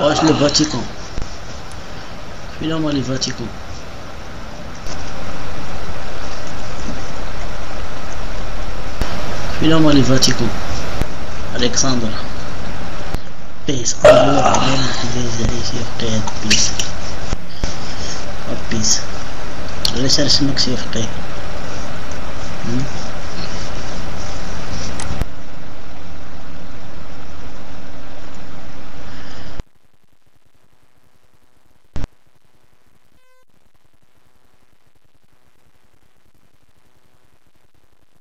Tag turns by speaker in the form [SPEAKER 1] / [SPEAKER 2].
[SPEAKER 1] wesh le Vatican. Finalement le Vatican. Finalement le Vatican. Alexandre. Peace. Allah sur terre peace peace recherche nag sur terre